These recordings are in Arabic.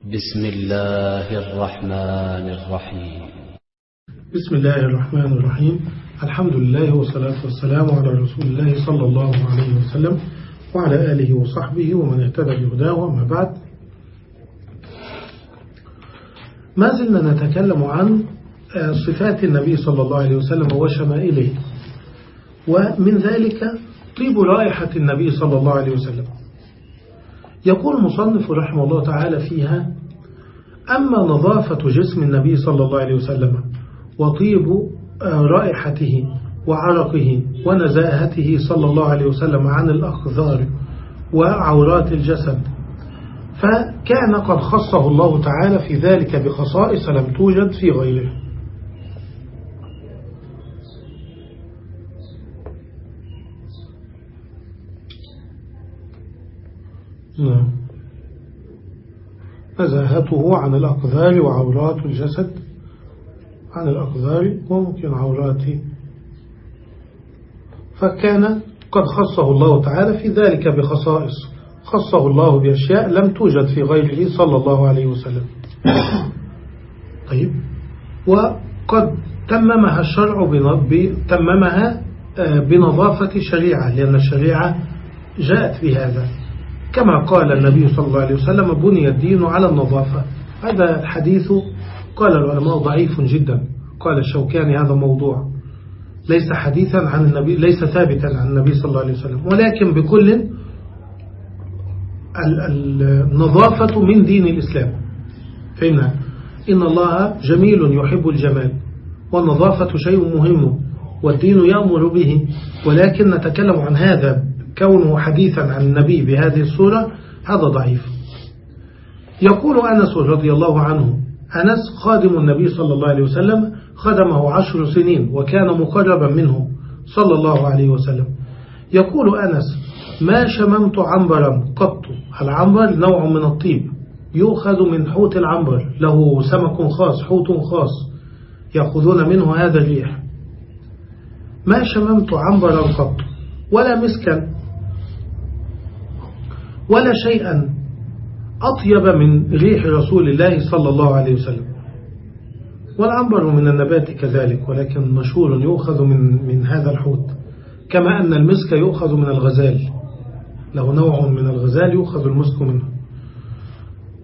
بسم الله الرحمن الرحيم. بسم الله الرحمن الرحيم. الحمد لله والصلاة والسلام على رسول الله صلى الله عليه وسلم وعلى آله وصحبه ومن اهتدى بهداه وما بعد. ما زلنا نتكلم عن صفات النبي صلى الله عليه وسلم وشمائله ومن ذلك طيب رائحة النبي صلى الله عليه وسلم. يقول المصنف رحمه الله تعالى فيها أما نظافة جسم النبي صلى الله عليه وسلم وطيب رائحته وعرقه ونزاهته صلى الله عليه وسلم عن الأقذار وعورات الجسد فكان قد خصه الله تعالى في ذلك بخصائص لم توجد في غيره. نزاهته عن الأقذار وعورات الجسد. عن الأقذار وممكن عوراته فكان قد خصه الله تعالى في ذلك بخصائص. خصه الله بأشياء لم توجد في غيره صلى الله عليه وسلم. طيب. وقد تممها الشرع تممها بنظافة شريعة لأن الشريعة جاءت بهذا. كما قال النبي صلى الله عليه وسلم بني الدين على النظافة. هذا الحديث قال العلماء ضعيف جدا. قال الشوكاني هذا موضوع. ليس حديثا عن النبي ليس ثابتا عن النبي صلى الله عليه وسلم. ولكن بكل النظافة من دين الإسلام. فهمنا؟ إن الله جميل يحب الجمال. والنظافة شيء مهم والدين يأمر به. ولكن نتكلم عن هذا. كونه حديثا عن النبي بهذه الصورة هذا ضعيف. يقول أنس رضي الله عنه أنس خادم النبي صلى الله عليه وسلم خدمه عشر سنين وكان مقربا منه صلى الله عليه وسلم. يقول أنس ما شممت عنبرا قط. العنبر نوع من الطيب يؤخذ من حوت العنبر له سمك خاص حوت خاص يأخذون منه هذا الريح. ما شممت عنبرا قط. ولا مسكا. ولا شيئا أطيب من ريح رسول الله صلى الله عليه وسلم. والعنبر من النبات كذلك ولكن مشهور يؤخذ من, من هذا الحوت كما أن المسك يؤخذ من الغزال. له نوع من الغزال يؤخذ المسك منه.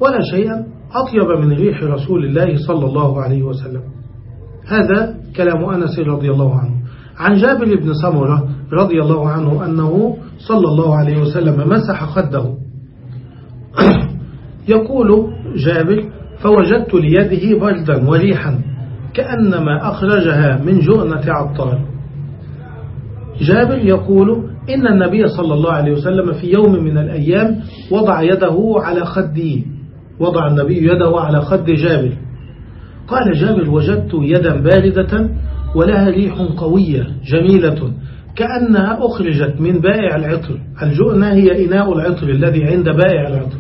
ولا شيئا أطيب من ريح رسول الله صلى الله عليه وسلم. هذا كلام أنس رضي الله عنه. عن جابر بن سمرة رضي الله عنه أنه صلى الله عليه وسلم مسح خده. يقول جابر فوجدت ليده بردا وريحا كأنما أخرجها من جؤنة عطار. جابر يقول إن النبي صلى الله عليه وسلم في يوم من الأيام وضع يده على خدي وضع النبي يده على خد جابر. قال جابر وجدت يدا باردة ولها ريح قوية جميلة كأنها أخرجت من بائع العطر. الجؤنة هي إناء العطر الذي عند بائع العطر؟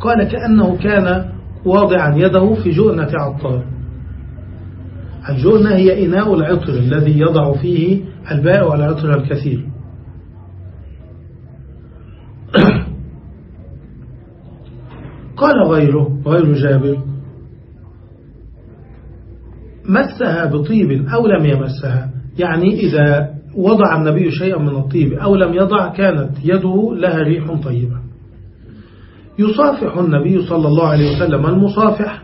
قال كأنه كان واضعا يده في جؤنة عطار. الجؤنة هي إناء العطر الذي يضع فيه البائع العطر الكثير؟ قال غيره غير جابر مسها بطيب أو لم يمسها يعني إذا وضع النبي شيئا من الطيب أو لم يضع كانت يده لها ريح طيبة. يصافح النبي صلى الله عليه وسلم المصافح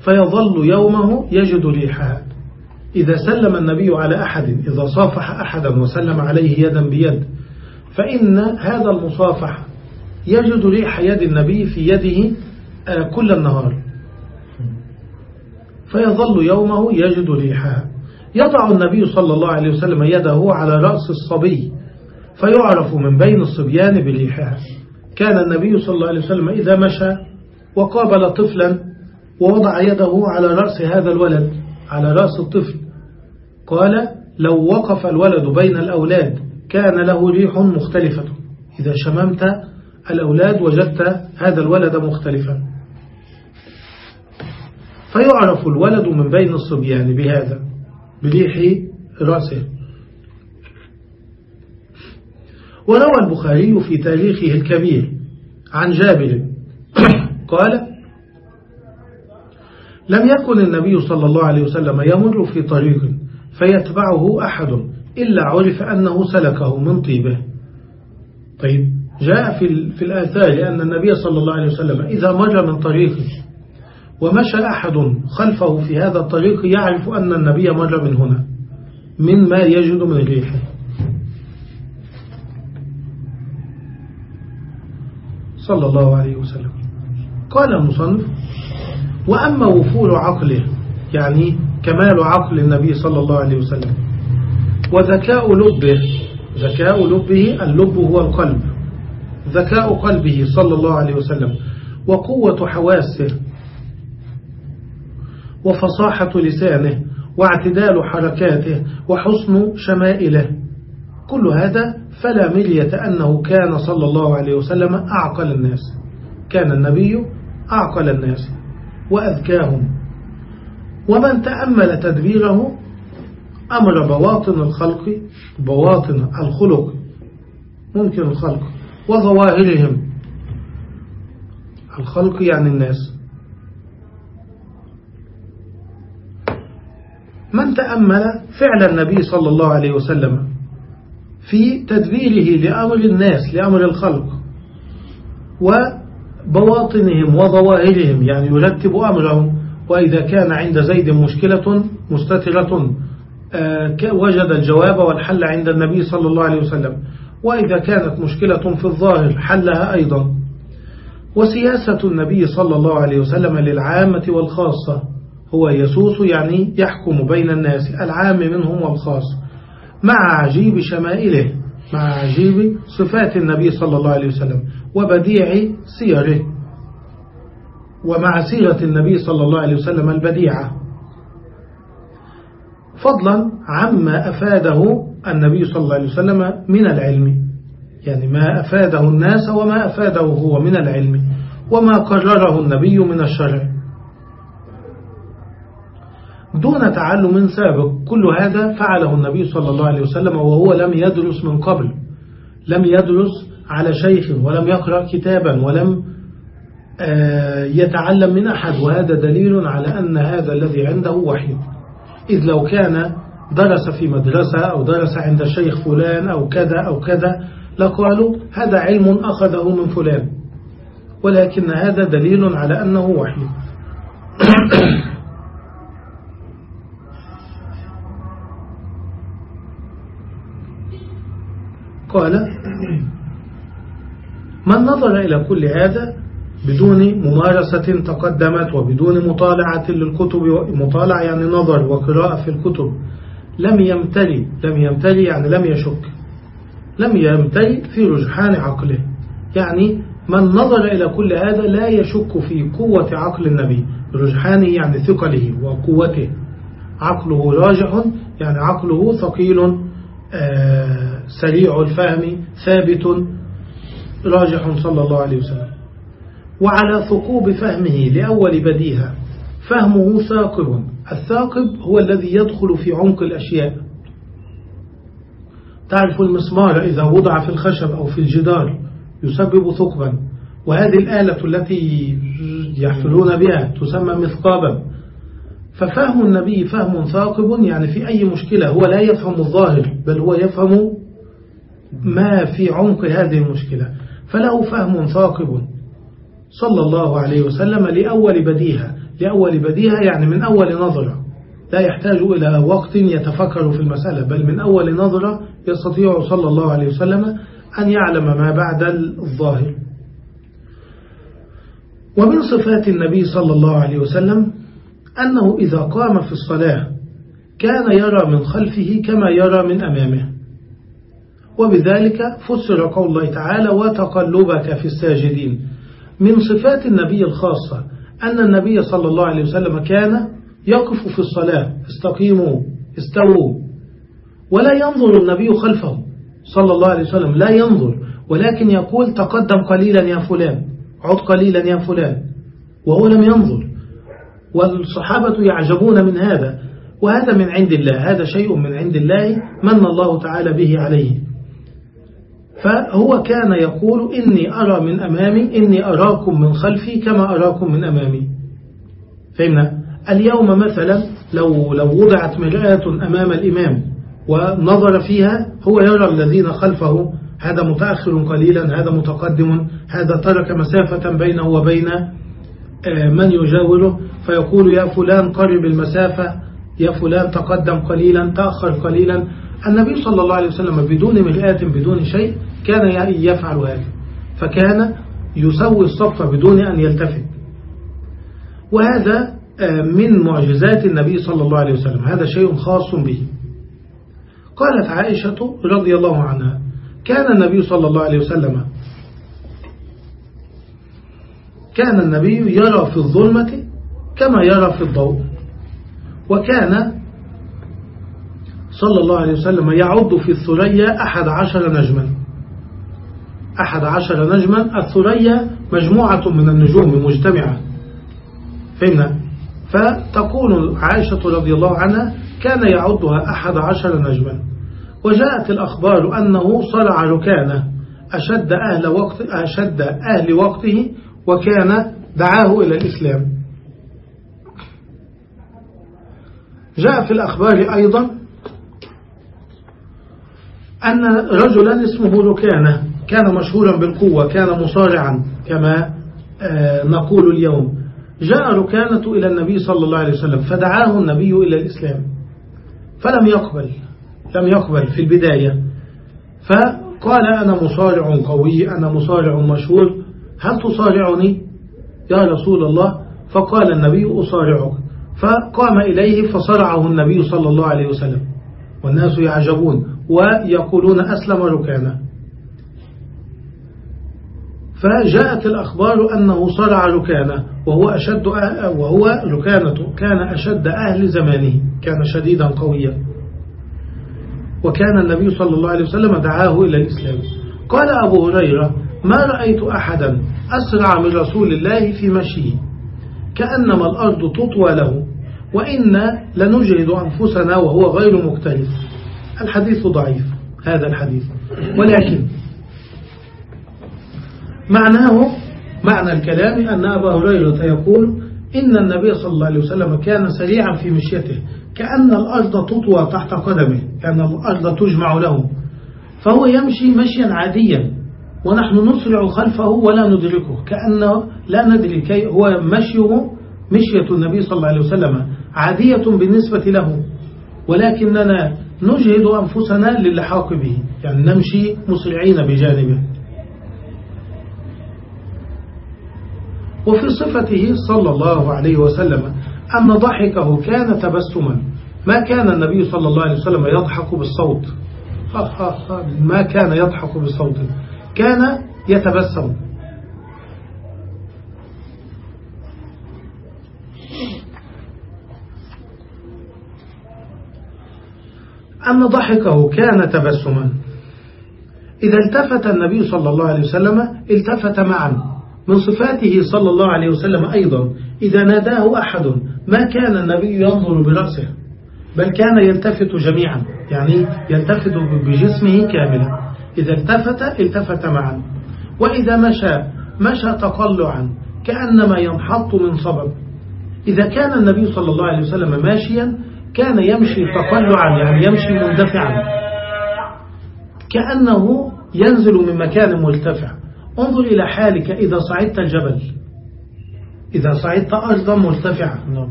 فيظل يومه يجد ريحها. إذا سلم النبي على أحد إذا صافح أحدا وسلم عليه يدا بيد فإن هذا المصافح يجد ريح يد النبي في يده كل النهار. فيظل يومه يجد ريحها. يضع النبي صلى الله عليه وسلم يده على رأس الصبي فيعرف من بين الصبيان بريحها كان النبي صلى الله عليه وسلم إذا مشى وقابل طفلا ووضع يده على رأس هذا الولد على رأس الطفل قال لو وقف الولد بين الأولاد كان له ريح مختلفة. إذا شممت الأولاد وجدت هذا الولد مختلفا. فيعرف الولد من بين الصبيان بهذا. بريح رأسه. وروى البخاري في تاريخه الكبير عن جابر. قال لم يكن النبي صلى الله عليه وسلم يمر في طريق فيتبعه أحد إلا عرف أنه سلكه من طيبه. طيب جاء في, الآثار أن النبي صلى الله عليه وسلم إذا مر من طريق ومشى أحد خلفه في هذا الطريق يعرف أن النبي مر من هنا من ما يجد من ريحه. صلى الله عليه وسلم. قال المصنف وأما وفور عقله يعني كمال عقل النبي صلى الله عليه وسلم وذكاء لبه ذكاء لبه اللب هو القلب ذكاء قلبه صلى الله عليه وسلم وقوة حواسه وفصاحة لسانه واعتدال حركاته وحسن شمائله. كل هذا فلا ملية أنه كان صلى الله عليه وسلم أعقل الناس. كان النبي أعقل الناس وأذكاهم. ومن تأمل تدبيره أمر بواطن الخلق بواطن الخلق ممكن الخلق وظواهرهم. الخلق يعني الناس. من تأمل فعل النبي صلى الله عليه وسلم في تدبيره لأمر الناس لأمر الخلق وبواطنهم وظواهرهم يعني يرتب أمرهم. وإذا كان عند زيد مشكلة مستترة آه، وجد الجواب والحل عند النبي صلى الله عليه وسلم. وإذا كانت مشكلة في الظاهر حلها أيضا. وسياسة النبي صلى الله عليه وسلم للعامة والخاصة. هو يسوس يعني يحكم بين الناس العام منهم والخاص مع عجيب شمائله مع عجيب صفات النبي صلى الله عليه وسلم وبديع سيره ومع سيرة النبي صلى الله عليه وسلم البديعة. فضلا عما أفاده النبي صلى الله عليه وسلم من العلم يعني ما أفاده الناس وما أفاده هو من العلم وما قرره النبي من الشرع. دون تعلم سابق. كل هذا فعله النبي صلى الله عليه وسلم وهو لم يدرس من قبل لم يدرس على شيخ ولم يقرأ كتابا ولم آه، يتعلم من أحد. وهذا دليل على أن هذا الذي عنده وحي. إذ لو كان درس في مدرسة أو درس عند الشيخ فلان أو كذا أو كذا لقالوا هذا علم أخذه من فلان. ولكن هذا دليل على أنه وحي. قال من نظر إلى كل هذا بدون ممارسة تقدمت وبدون مطالعة للكتب مطالعة يعني نظر وقراءة في الكتب. لم يمتلي لم يمتلي يعني لم يشك لم يمتلي في رجحان عقله. يعني من نظر إلى كل هذا لا يشك في قوة عقل النبي رجحانه يعني ثقله وقوته. عقله راجح يعني عقله ثقيل آه، سريع الفهم ثابت راجح صلى الله عليه وسلم. وعلى ثقوب فهمه لأول بديهة فهمه ثاقب. الثاقب هو الذي يدخل في عمق الأشياء. تعرف المسمار إذا وضع في الخشب أو في الجدار يسبب ثقبا. وهذه الآلة التي يحفلون بها تسمى مثقابا. ففهم النبي فهم ثاقب يعني في أي مشكلة هو لا يفهم الظاهر بل هو يفهم ما في عمق هذه المشكلة. فله فهم ثاقب صلى الله عليه وسلم لأول بديهة. لأول بديهة يعني من أول نظرة. لا يحتاج إلى وقت يتفكر في المسألة بل من أول نظرة يستطيع صلى الله عليه وسلم أن يعلم ما بعد الظاهر. ومن صفات النبي صلى الله عليه وسلم أنه إذا قام في الصلاة كان يرى من خلفه كما يرى من أمامه. وبذلك فسر قول الله تعالى وتقلبك في الساجدين من صفات النبي الخاصة أن النبي صلى الله عليه وسلم كان يقف في الصلاة استقيموا استووا ولا ينظر النبي خلفه صلى الله عليه وسلم لا ينظر ولكن يقول تقدم قليلا يا فلان عد قليلا يا فلان وهو لم ينظر. والصحابة يعجبون من هذا وهذا من عند الله هذا شيء من عند الله من الله تعالى به عليه. فهو كان يقول إني أرى من أمامي إني أراكم من خلفي كما أراكم من أمامي. فهمنا؟ اليوم مثلا لو, لو وضعت مرآة أمام الإمام ونظر فيها هو يرى الذين خلفه هذا متأخر قليلا هذا متقدم هذا ترك مسافة بينه وبين آه، من يجاوره فيقول يا فلان قرب المسافة يا فلان تقدم قليلا تأخر قليلا. النبي صلى الله عليه وسلم بدون مرآة بدون شيء كان يفعل هذا فكان يسوي الصف بدون أن يلتفت. وهذا آه، من معجزات النبي صلى الله عليه وسلم. هذا شيء خاص به. قالت عائشة رضي الله عنها كان النبي صلى الله عليه وسلم كان النبي يرى في الظلمة كما يرى في الضوء. وكان صلى الله عليه وسلم يعد في الثريا أحد عشر نجما. أحد عشر نجما الثريا مجموعة من النجوم مجتمعة. فهمنا؟ فتقول عائشة رضي الله عنها كان يعدها أحد عشر نجما. وجاءت الأخبار أنه صلع ركانه أشد أهل, وقت أشد أهل وقته وكان دعاه إلى الإسلام. جاء في الأخبار أيضا أن رجلا اسمه ركانة. كان مشهورا بالقوة كان مصارعا كما آه، نقول اليوم. جاء ركانة إلى النبي صلى الله عليه وسلم فدعاه النبي إلى الإسلام. فلم يقبل لم يقبل في البداية. فقال أنا مصارع قوي أنا مصارع مشهور هل تصارعني؟ يا رسول الله. فقال النبي أصارعك. فقام إليه فصرعه النبي صلى الله عليه وسلم. والناس يعجبون ويقولون أسلم ركانة. فجاءت الأخبار أنه صرع ركانه وهو أشد وهو ركانته كان أشد أهل زمانه كان شديدا قويا. وكان النبي صلى الله عليه وسلم دعاه إلى الإسلام. قال أبو هريرة ما رأيت أحدا أسرع من رسول الله في مشيه كأنما الأرض تطوى له وإنا لنجهد أنفسنا وهو غير مكترث الحديث ضعيف هذا الحديث. ولكن معناه معنى الكلام أن أبا هريرة يقول إن النبي صلى الله عليه وسلم كان سريعا في مشيته كأن الأرض تطوى تحت قدمه كأن الأرض تجمع له. فهو يمشي مشيا عاديا ونحن نسرع خلفه ولا ندركه كأنه لا ندري كي هو مشيه مشية النبي صلى الله عليه وسلم عادية بالنسبة له. ولكننا نجهد أنفسنا للحاق به يعني نمشي مسرعين بجانبه. وفي صفته صلى الله عليه وسلم أن ضحكه كان تبسما. ما كان النبي صلى الله عليه وسلم يضحك بالصوت. ما كان يضحك بالصوت. كان يتبسم. أن ضحكه كان تبسما. إذا التفت النبي صلى الله عليه وسلم التفت معا. من صفاته صلى الله عليه وسلم أيضا إذا ناداه أحد ما كان النبي ينظر برأسه بل كان يلتفت جميعا يعني يلتفت بجسمه كاملا. إذا التفت التفت معا. وإذا مشى مشى تقلعا كأنما ينحط من صبب. إذا كان النبي صلى الله عليه وسلم ماشيا كان يمشي تقلعا يعني يمشي مندفعا. كأنه ينزل من مكان مرتفع انظر إلى حالك إذا صعدت الجبل. إذا صعدت أرضا مرتفعة. نعم.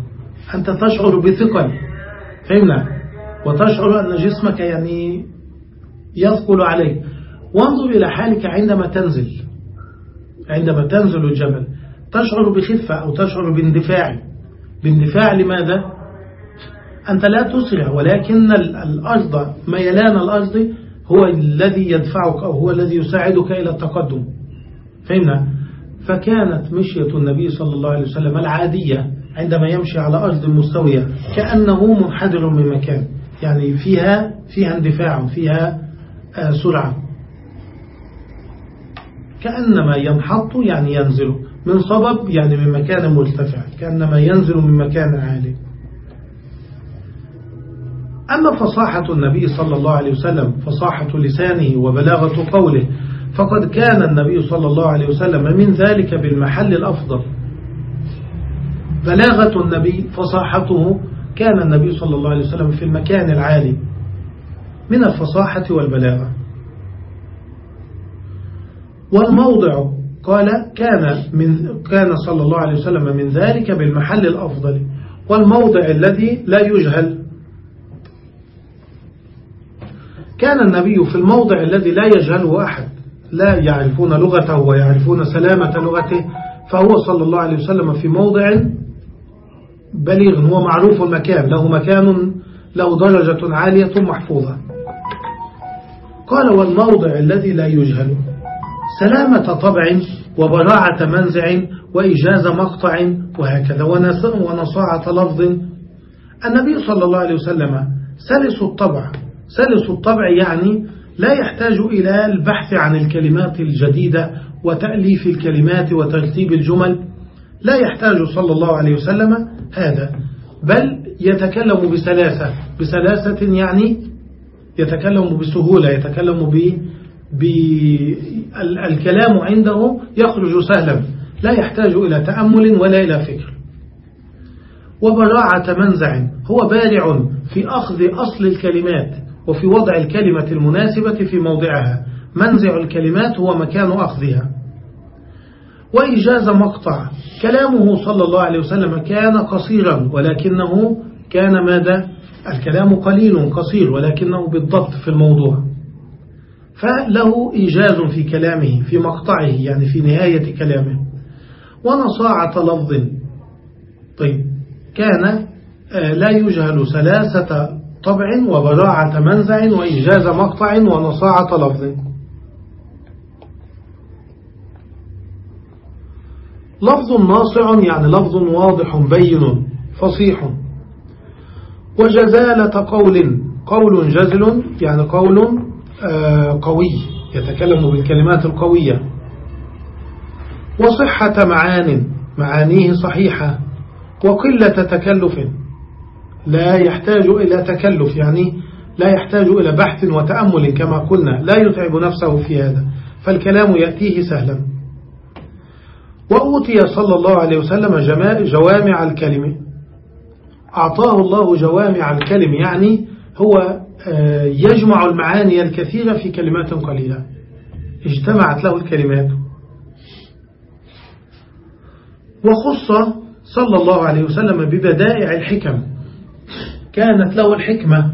أنت تشعر بثقل. فهمنا؟ وتشعر أن جسمك يعني يثقل عليك. وانظر إلى حالك عندما تنزل. عندما تنزل الجبل. تشعر بخفة أو تشعر باندفاع. باندفاع لماذا؟ أنت لا تسرع ولكن الأرض ميلان الأرض هو الذي يدفعك أو هو الذي يساعدك إلى التقدم. فهمنا؟ فكانت مشية النبي صلى الله عليه وسلم العادية عندما يمشي على أرض مستوية كأنه منحدر من مكان. يعني فيها فيها اندفاع فيها آه، سرعة. كأنما ينحط يعني ينزل. من صبب يعني من مكان مرتفع. كأنما ينزل من مكان عالي. أما فصاحة النبي صلى الله عليه وسلم فصاحة لسانه وبلاغة قوله فقد كان النبي صلى الله عليه وسلم من ذلك بالمحل الأفضل. بلاغة النبي فصاحته كان النبي صلى الله عليه وسلم في المكان العالي من الفصاحة والبلاغة. والموضع قال كان من كان صلى الله عليه وسلم من ذلك بالمحل الأفضل. والموضع الذي لا يجهل. كان النبي في الموضع الذي لا يجهله أحد. لا يعرفون لغته ويعرفون سلامة لغته فهو صلى الله عليه وسلم في موضع بليغ هو معروف المكان له مكان له درجة عالية محفوظة. قال والموضع الذي لا يجهل سلامة طبع وبراعة منزع وإجاز مقطع وهكذا ونصاعة لفظ. النبي صلى الله عليه وسلم سلس الطبع. سلس الطبع يعني لا يحتاج إلى البحث عن الكلمات الجديدة وتأليف الكلمات وترتيب الجمل. لا يحتاج صلى الله عليه وسلم هذا. بل يتكلم بسلاسة. بسلاسة يعني يتكلم بسهولة يتكلم بالكلام عنده يخرج سهلا. لا يحتاج إلى تأمل ولا إلى فكر. وبراعة منزع. هو بارع في أخذ أصل الكلمات. وفي وضع الكلمة المناسبة في موضعها. منزع الكلمات هو مكان أخذها. وإجاز مقطع. كلامه صلى الله عليه وسلم كان قصيرا ولكنه كان ماذا؟ الكلام قليل قصير ولكنه بالضبط في الموضوع. فله إيجاز في كلامه في مقطعه يعني في نهاية كلامه. ونصاعة لفظ طيب. كان آه، لا يجهل سلاسة طبع وبراعة منزع وإيجاز مقطع ونصاعة لفظ. لفظ ناصع يعني لفظ واضح بين فصيح. وجزالة قول قول جزل يعني قول آه، قوي يتكلم بالكلمات القوية. وصحة معان معانيه صحيحة. وقلة تكلف. لا يحتاج إلى تكلف يعني لا يحتاج إلى بحث وتأمل كما قلنا لا يتعب نفسه في هذا فالكلام يأتيه سهلا. وأوتي صلى الله عليه وسلم جوامع الكلم. أعطاه الله جوامع الكلم يعني هو آه، يجمع المعاني الكثيرة في كلمات قليلة. اجتمعت له الكلمات. وخص صلى الله عليه وسلم ببدائع الحكم. كانت له الحكمة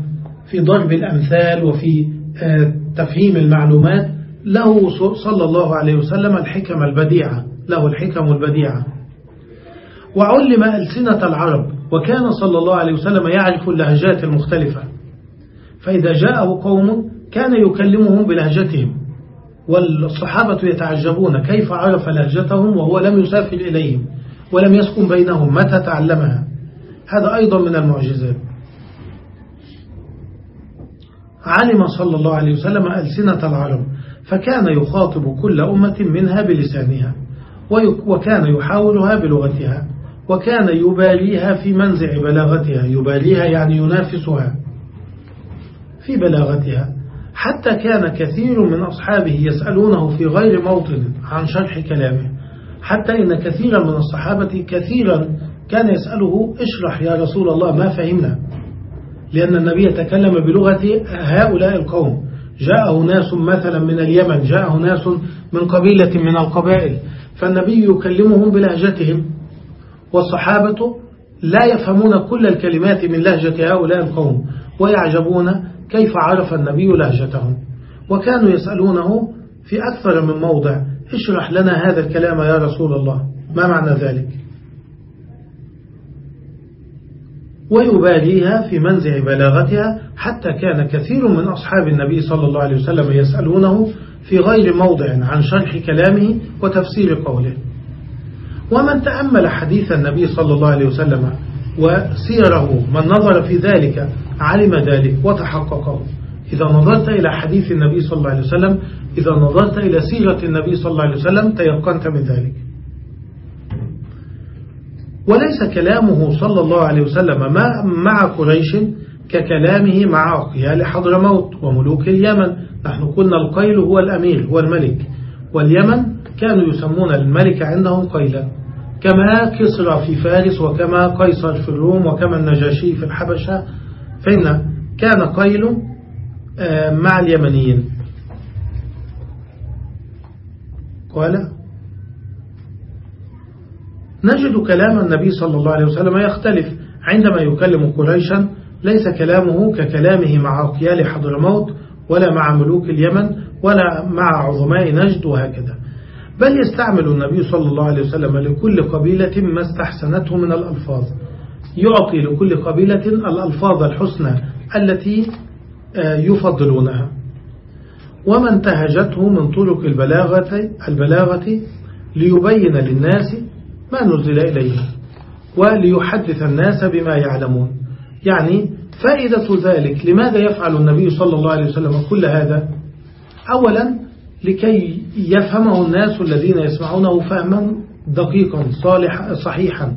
في ضرب الأمثال وفي آه، تفهيم المعلومات. له صلى الله عليه وسلم الحكم البديعة له الحكم البديعة. وعلم ألسنة العرب وكان صلى الله عليه وسلم يعرف اللهجات المختلفة. فإذا جاءه قوم كان يكلمهم بلهجتهم والصحابة يتعجبون كيف عرف لهجتهم وهو لم يسافر إليهم ولم يسكن بينهم متى تعلمها. هذا أيضا من المعجزات. علم صلى الله عليه وسلم ألسنة العرب فكان يخاطب كل أمة منها بلسانها وكان يحاولها بلغتها وكان يباليها في منزع بلاغتها يباليها يعني ينافسها في بلاغتها حتى كان كثير من أصحابه يسألونه في غير موطن عن شرح كلامه حتى إن كثيرا من الصحابة كثيرا كان يسأله اشرح يا رسول الله ما فهمنا لأن النبي تكلم بلغة هؤلاء القوم. جاءه ناس مثلا من اليمن جاءه ناس من قبيلة من القبائل. فالنبي يكلمهم بلهجتهم والصحابة لا يفهمون كل الكلمات من لهجة هؤلاء القوم ويعجبون كيف عرف النبي لهجتهم. وكانوا يسألونه في أكثر من موضع اشرح لنا هذا الكلام يا رسول الله ما معنى ذلك؟ ويباليها في منزع بلاغتها حتى كان كثير من أصحاب النبي صلى الله عليه وسلم يسألونه في غير موضع عن شرح كلامه وتفسير قوله. ومن تأمل حديث النبي صلى الله عليه وسلم وسيره من نظر في ذلك علم ذلك وتحققه. إذا نظرت إلى حديث النبي صلى الله عليه وسلم إذا نظرت إلى سيرة النبي صلى الله عليه وسلم تيقنت من ذلك. وليس كلامه صلى الله عليه وسلم مع قريش ككلامه مع أقيال حضرموت وملوك اليمن. نحن قلنا القيل هو الأمير هو الملك. واليمن كانوا يسمون الملك عندهم قيلا. كما كسرى في فارس وكما قيصر في الروم وكما النجاشي في الحبشة. فإن كان قيل آه، مع اليمنيين. قال نجد كلام النبي صلى الله عليه وسلم يختلف. عندما يكلم قريشا ليس كلامه ككلامه مع أقيال حضرموت ولا مع ملوك اليمن ولا مع عظماء نجد وهكذا. بل يستعمل النبي صلى الله عليه وسلم لكل قبيلة ما استحسنته من الألفاظ. يعطي لكل قبيلة الألفاظ الحسنى التي آه، يفضلونها. وما انتهجته من طرق البلاغة, البلاغة ليبين للناس ما نزل إليه. وليحدث الناس بما يعلمون. يعني فائدة ذلك لماذا يفعل النبي صلى الله عليه وسلم كل هذا؟ أولا لكي يفهمه الناس الذين يسمعونه فهما دقيقا صالح صحيحا.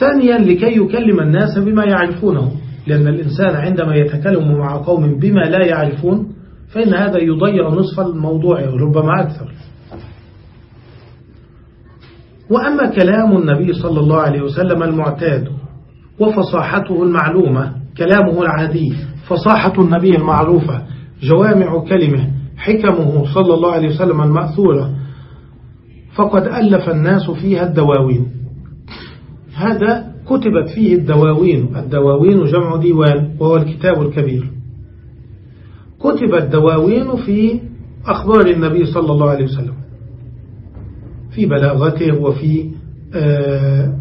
ثانيا لكي يكلم الناس بما يعرفونه. لأن الإنسان عندما يتكلم مع قوم بما لا يعرفون فإن هذا يضيع نصف الموضوع ربما أكثر. وأما كلام النبي صلى الله عليه وسلم المعتاد وفصاحته المعلومة كلامه العادي فصاحة النبي المعروفة جوامع كلمه حكمه صلى الله عليه وسلم المأثورة فقد ألف الناس فيها الدواوين. هذا كتبت فيه الدواوين الدواوين جمع ديوان وهو الكتاب الكبير. كتبت دواوين في أخبار النبي صلى الله عليه وسلم. في بلاغته وفي آه،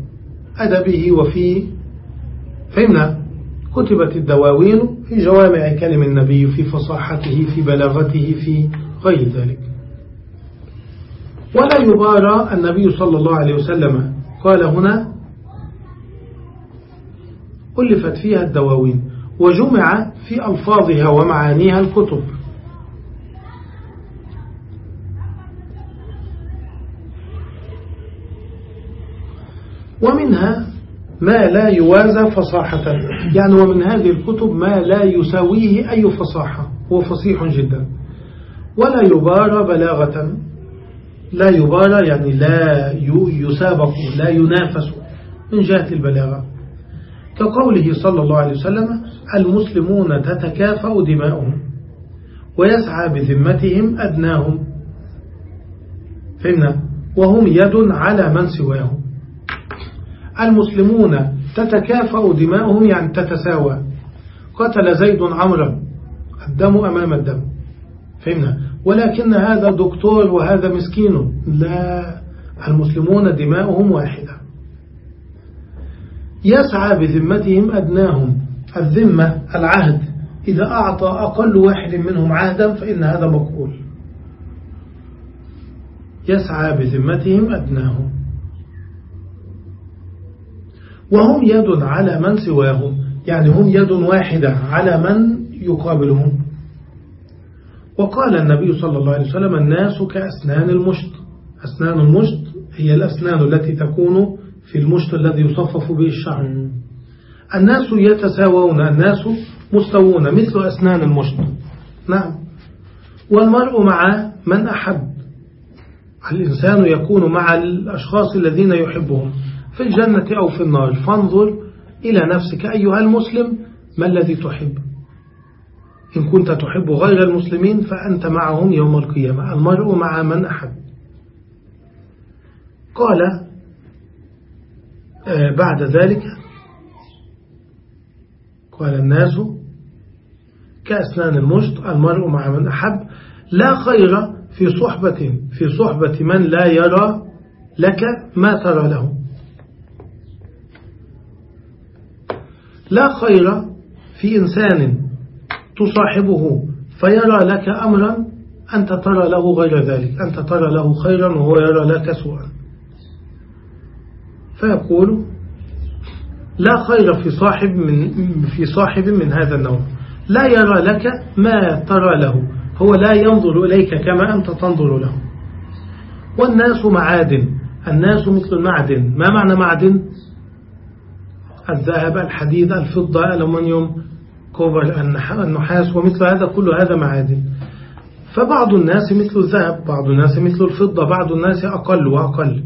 أدبه وفي فهمنا. كتبت الدواوين في جوامع كلم النبي في فصاحته في بلاغته في غير ذلك. ولا يبارى النبي صلى الله عليه وسلم. قال هنا ألفت فيها الدواوين وجمع في ألفاظها ومعانيها الكتب. ومنها ما لا يوازى فصاحة. يعني ومن هذه الكتب ما لا يساويه أي فصاحة. هو فصيح جدا. ولا يبارى بلاغة. لا يبارى يعني لا يسابق لا ينافس من جهة البلاغة. كقوله صلى الله عليه وسلم المسلمون تتكافأ دماؤهم ويسعى بذمتهم أدناهم. فإن وهم يد على من سواهم. المسلمون تتكافأ دماؤهم يعني تتساوى. قتل زيد عمرا الدم أمام الدم. فهمنا؟ ولكن هذا دكتور وهذا مسكين. لا المسلمون دماؤهم واحدة. يسعى بذمتهم أدناهم. الذمة العهد. إذا أعطى أقل واحد منهم عهدا فإن هذا مقبول. يسعى بذمتهم أدناهم. وهم يد على من سواهم. يعني هم يد واحدة على من يقابلهم. وقال النبي صلى الله عليه وسلم الناس كأسنان المشط. أسنان المشط هي الأسنان التي تكون في المشط الذي يصفف به الشعر. الناس يتساوون الناس مستوون مثل أسنان المشط. نعم. والمرء مع من أحب. الإنسان يكون مع الأشخاص الذين يحبهم. في الجنة أو في النار. فانظر إلى نفسك أيها المسلم ما الذي تحب؟ إن كنت تحب غير المسلمين فأنت معهم يوم القيامة. المرء مع من أحب. قال آه، بعد ذلك قال الناس كأسنان المشط المرء مع من أحب. لا خير في صحبة في صحبة من لا يرى لك ما ترى له. لا خير في إنسان تصاحبه فيرى لك أمرا أنت ترى له غير ذلك أنت ترى له خيرا وهو يرى لك سوءا. فيقول لا خير في صاحب من في صاحب من هذا النوع. لا يرى لك ما ترى له هو لا ينظر إليك كما أنت تنظر له. والناس معادن الناس مثل المعدن ما معنى معدن؟ الذهب الحديد الفضة الألمنيوم كوبر النحاس ومثل هذا كل هذا معادن. فبعض الناس مثل الذهب بعض الناس مثل الفضة بعض الناس أقل وأقل.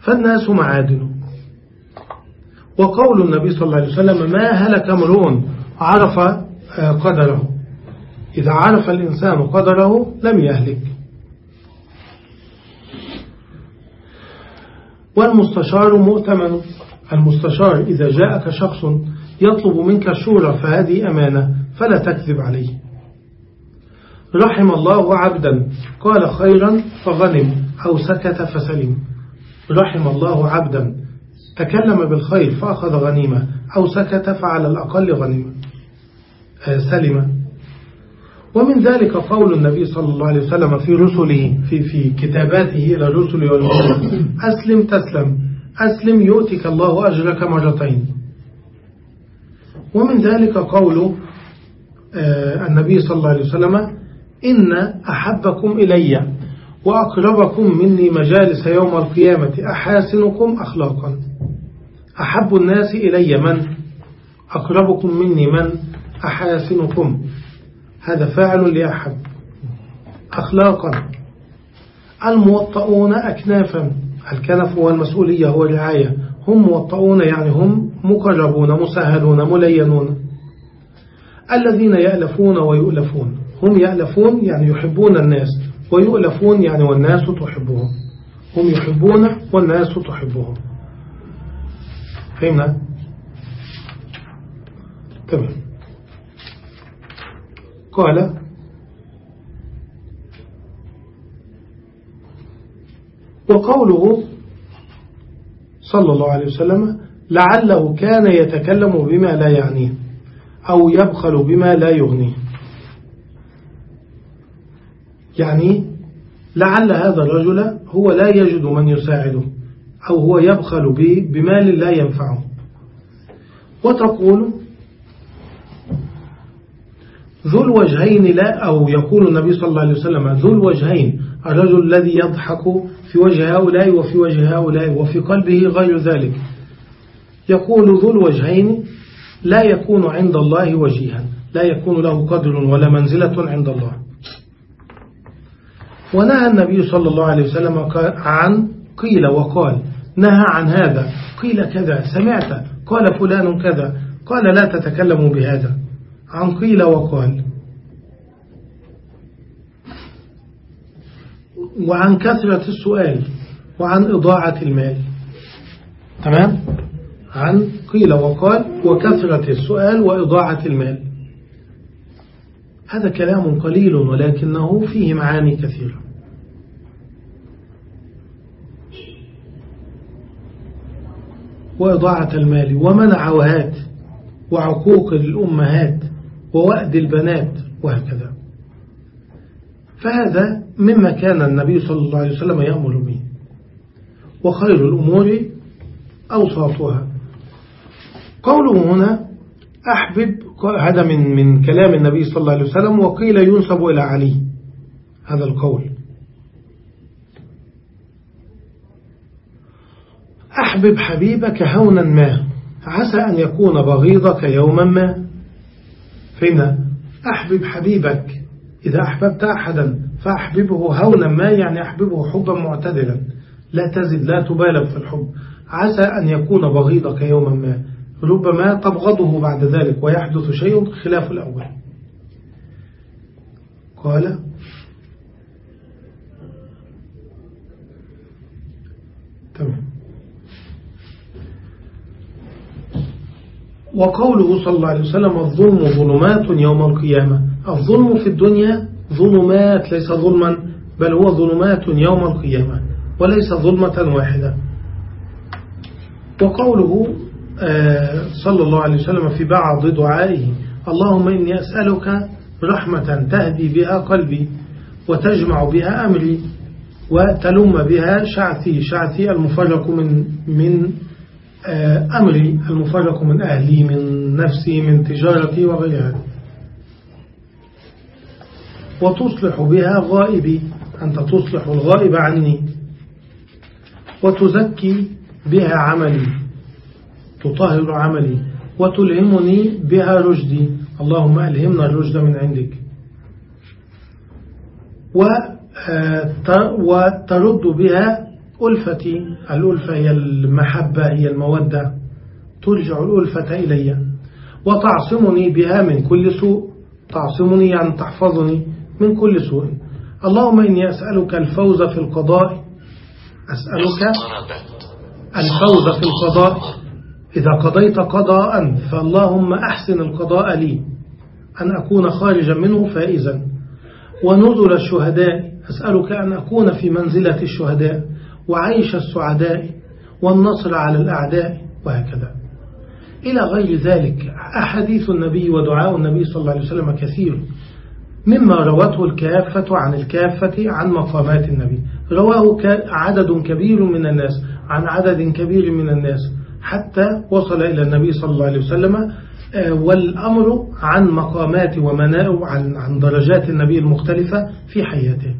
فالناس معادن. وقول النبي صلى الله عليه وسلم ما هلك امرؤ عرف آه، قدره. إذا عرف الإنسان قدره لم يهلك. والمستشار مؤتمن. المستشار إذا جاءك شخص يطلب منك الشورى فهذه أمانة فلا تكذب عليه. رحم الله عبدا قال خيرا فغنم أو سكت فسلم. رحم الله عبدا تكلم بالخير فأخذ غنيمة أو سكت فعلى الأقل غنيمة. آه، سلم. ومن ذلك قول النبي صلى الله عليه وسلم في رسله في, في كتاباته إلى الرسل والمؤمنين أسلم تسلم. أسلم يؤتك الله أجرك مرتين. ومن ذلك قول آه، النبي صلى الله عليه وسلم إن أحبكم إلي وأقربكم مني مجالس يوم القيامة أحاسنكم أخلاقا. أحب الناس إلي من؟ أقربكم مني من؟ أحاسنكم. هذا فاعل لأحب. أخلاقا. الموطؤون أكنافا. المسؤولية هو الرعاية هم موطؤون يعني هم مقربون مسهلون ملينون. الذين يألفون ويؤلفون. هم يألفون يعني يحبون الناس. ويؤلفون يعني والناس تحبهم. هم يحبون والناس تحبهم. فهمنا؟ تمام. قال وقوله صلى الله عليه وسلم لعله كان يتكلم بما لا يعنيه أو يبخل بما لا يغنيه. يعني لعل هذا الرجل هو لا يجد من يساعده أو هو يبخل بمال لا ينفعه. وتقول ذو الوجهين لا أو يقول النبي صلى الله عليه وسلم ذو الوجهين الرجل الذي يضحك في وجه هؤلاء وفي وجه هؤلاء وفي قلبه غير ذلك. يقول ذو الوجهين لا يكون عند الله وجيها لا يكون له قدر ولا منزلة عند الله. ونهى النبي صلى الله عليه وسلم عن قيل وقال نهى عن هذا قيل كذا سمعت قال فلان كذا قال لا تتكلموا بهذا. عن قيل وقال. وعن كثرة السؤال وعن إضاعة المال. تمام؟ عن قيل وقال وكثرة السؤال وإضاعة المال. هذا كلام قليل ولكنه فيه معاني كثيرة. وإضاعة المال ومنع وهات وعقوق الأمهات ووأد البنات وهكذا. فهذا مما كان النبي صلى الله عليه وسلم يأمر به. وخير الأمور أوساطها. قوله هنا أحبب هذا من من كلام النبي صلى الله عليه وسلم وقيل ينسب إلى علي. هذا القول. أحبب حبيبك هونا ما. عسى أن يكون بغيضك يوما ما. فهمنا أحبب حبيبك. إذا أحببت أحدا فأحببه هونا ما يعني أحببه حبا معتدلا؟ لا تزد لا تبالغ في الحب. عسى أن يكون بغيضك يوما ما. ربما تبغضه بعد ذلك ويحدث شيء خلاف الأول. قال تمام. وقوله صلى الله عليه وسلم الظلم ظلمات يوم القيامة. الظلم في الدنيا ظلمات ليس ظلما بل هو ظلمات يوم القيامة وليس ظلمة واحدة. وقوله آه، صلى الله عليه وسلم في بعض دعائه اللهم إني أسألك رحمة تهدي بها قلبي وتجمع بها أمري وتلم بها شعثي. شعثي المفرق من من أمري المفرق من أهلي من نفسي من تجارتي وغيرها. وتصلح بها غائبي أنت تصلح الغائب عني. وتزكي بها عملي تطهر عملي. وتلهمني بها رشدي. اللهم ألهمنا الرشد من عندك. آه، وترد بها ألفتي الألفة هي المحبة هي المودة. ترجع الألفة إلي. وتعصمني بها من كل سوء. تعصمني يعني تحفظني من كل سوء. اللهم إني أسألك الفوز في القضاء. أسألك الفوز في القضاء. إذا قضيت قضاء فاللهم أحسن القضاء لي. أن أكون خارجا منه فائزا. ونزل الشهداء. أسألك أن أكون في منزلة الشهداء. وعيش السعداء والنصر على الأعداء وهكذا. إلى غير ذلك أحاديث النبي ودعاء النبي صلى الله عليه وسلم كثير مما روته الكافة عن الكافة عن مقامات النبي. رواه عدد كبير من الناس عن عدد كبير من الناس حتى وصل إلى النبي صلى الله عليه وسلم آه، والأمر عن مقامات ومناء عن, عن درجات النبي المختلفة في حياته.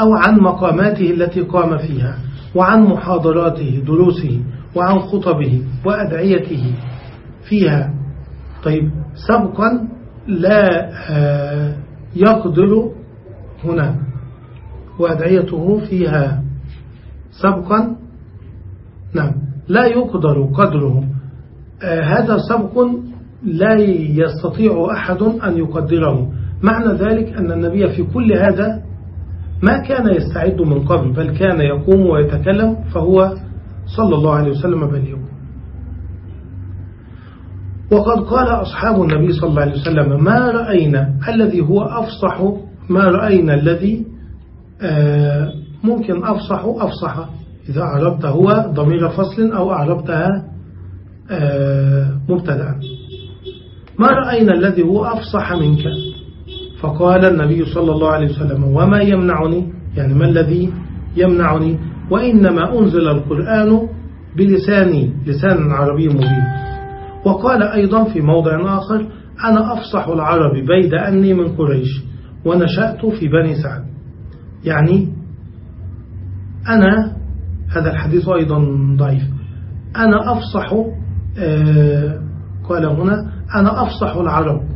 أو عن مقاماته التي قام فيها وعن محاضراته دروسه وعن خطبه وأدعيته فيها. طيب سبقا لا آه، يقدر هنا وأدعيته فيها. سبقا نعم لا يقدر قدره. آه، هذا سبق لا يستطيع أحد أن يقدره. معنى ذلك أن النبي في كل هذا ما كان يستعد من قبل بل كان يقوم ويتكلم فهو صلى الله عليه وسلم بليغ وقد قال أصحاب النبي صلى الله عليه وسلم ما رأينا الذي هو أفصح ما رأينا الذي آه، ممكن أفصح أفصح. إذا أعربت هو ضمير فصل أو أعربتها آه، مبتدأ. ما رأينا الذي هو أفصح منك؟ فقال النبي صلى الله عليه وسلم وما يمنعني؟ يعني ما الذي يمنعني؟ وإنما أنزل القرآن بلساني لسان عربي مبين. وقال أيضا في موضع آخر أنا أفصح العرب بيد أني من قريش ونشأت في بني سعد. يعني أنا هذا الحديث أيضا ضعيف. أنا أفصح آه، قال هنا أنا أفصح العرب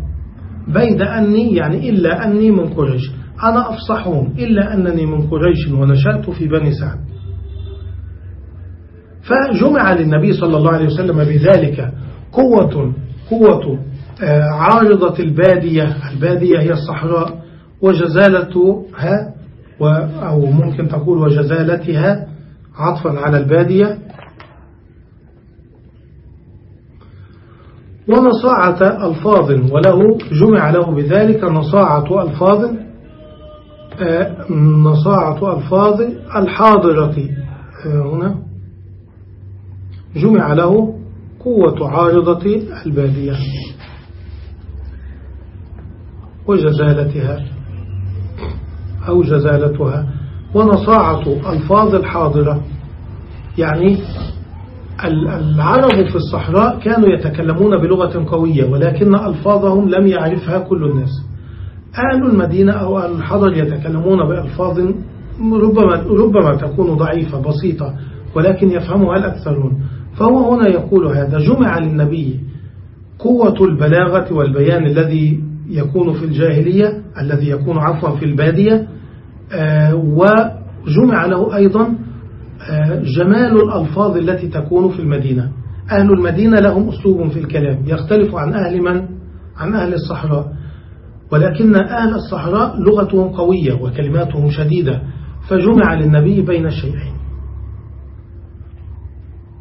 بيد أني يعني إلا أني من قريش. أنا أفصحهم إلا أنني من قريش ونشأت في بني سعد. فجمع للنبي صلى الله عليه وسلم بذلك قوة قوة آه، عارضة البادية. البادية هي الصحراء وجزالتها أو ممكن تقول وجزالتها عطفا على البادية. ونصاعة ألفاظ وله جمع له بذلك نصاعة ألفاظ آه، نصاعة ألفاظ الحاضرة آه، هنا. جمع له قوة عارضة البادية وجزالتها أو جزالتها ونصاعة ألفاظ الحاضرة يعني العرب في الصحراء كانوا يتكلمون بلغة قوية ولكن ألفاظهم لم يعرفها كل الناس. أهل المدينة أو أهل الحضر يتكلمون بألفاظ ربما, ربما تكون ضعيفة بسيطة ولكن يفهمها الأكثرون. فهو هنا يقول هذا جمع للنبي قوة البلاغة والبيان الذي يكون في الجاهلية الذي يكون عفوا في البادية آه، وجمع له أيضا جمال الألفاظ التي تكون في المدينة. أهل المدينة لهم أسلوب في الكلام يختلف عن أهل من؟ عن أهل الصحراء. ولكن أهل الصحراء لغتهم قوية وكلماتهم شديدة فجمع للنبي بين الشيئين.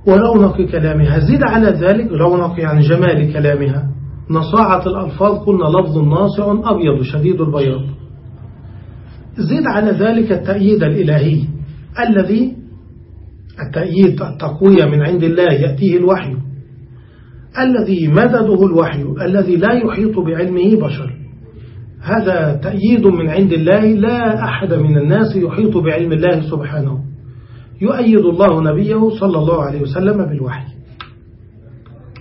ورونق كلامها زد على ذلك رونق يعني جمال كلامها. نصاعة الألفاظ قلنا لفظ ناصع أبيض شديد البياض. زد على ذلك التأييد الإلهي الذي التأييد التقوية من عند الله يأتيه الوحي. الذي مدده الوحي الذي لا يحيط بعلمه بشر. هذا تأييد من عند الله لا أحد من الناس يحيط بعلم الله سبحانه. يؤيد الله نبيه صلى الله عليه وسلم بالوحي.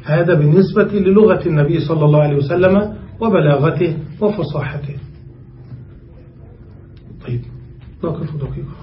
هذا بالنسبة للغة النبي صلى الله عليه وسلم وبلاغته وفصاحته. طيب نقف دقيقة